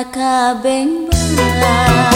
kakabengbang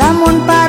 lamun parengah